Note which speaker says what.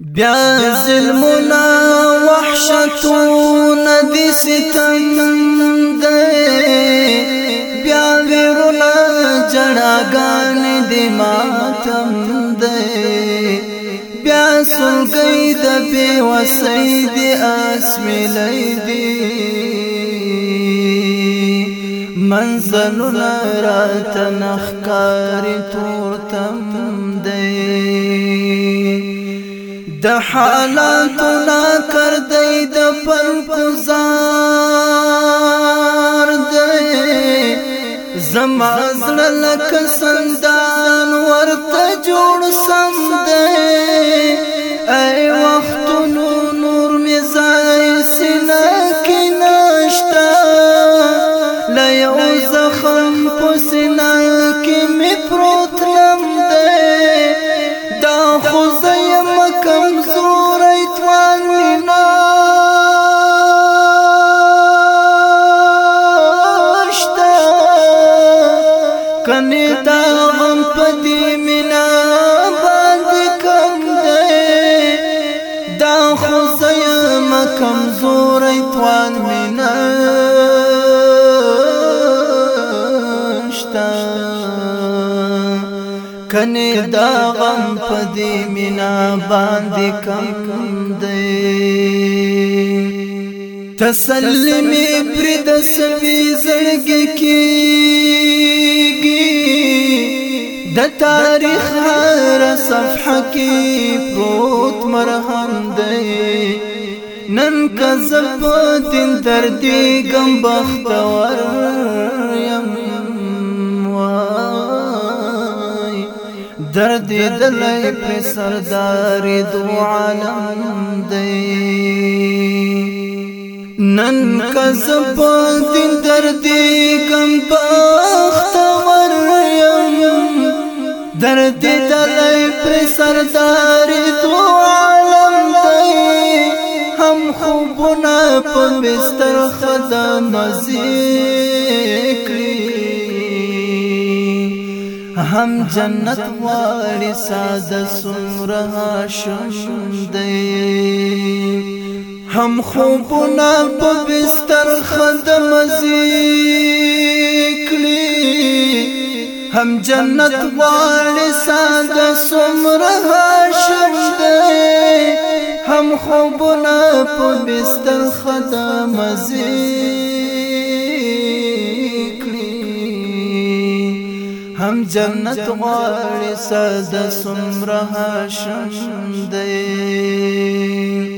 Speaker 1: بیا ظلمنا وحشتون دی ستم دی بیا ویرونا جڑاگان دی ماتم دی بیا سلگئی دا بی وسی دی آسمی لی دی منزلنا راتن اخکاری تورتم دی د حالات نا کر دی د پر گزار دی زما زړه لک سندان ورته جوړ سم دی ای وخت نور می زای سینا کې ناشتا لا یو زخم په سینا کې می پروت کنی دا غم پدی منا باندې کم دی دا خو زیم کمزور ایتوان منا شتا کنی دا غم پدی منا باندې کم دی تسلی می پر د سوي زړګي کېږي د تاریخ هر صفحه کې پروت مرهم دی نن کذب دین تر دې غم بختور يم وای درد دلای پر سردار دو عالم دی نن کذب دین درد کم بخت وریم درد دلای پر سردار تو عالم دی هم خوبنا په بستر خدا مزیکلی هم جنت واری ساده سمره شوم دی هم خوبونه په بستر خند مزي کړی هم جنت واړې ساده سمره شم دې هم خوبونه په بستر خند مزي کړی هم جنت واړې ساده سمره شم دې